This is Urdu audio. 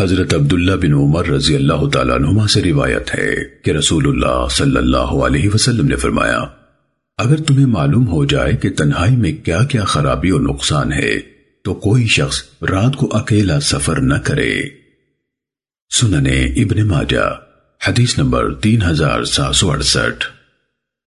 حضرت عبداللہ بن عمر رضی اللہ تعالیٰ عنہما سے روایت ہے کہ رسول اللہ صلی اللہ علیہ وسلم نے فرمایا، اگر تمہیں معلوم ہو جائے کہ تنہائی میں کیا کیا خرابی اور نقصان ہے، تو کوئی شخص رات کو اکیلا سفر نہ کرے۔ سننے ابن ماجہ، حدیث نمبر تین ہزار سات سو اڑسٹھ۔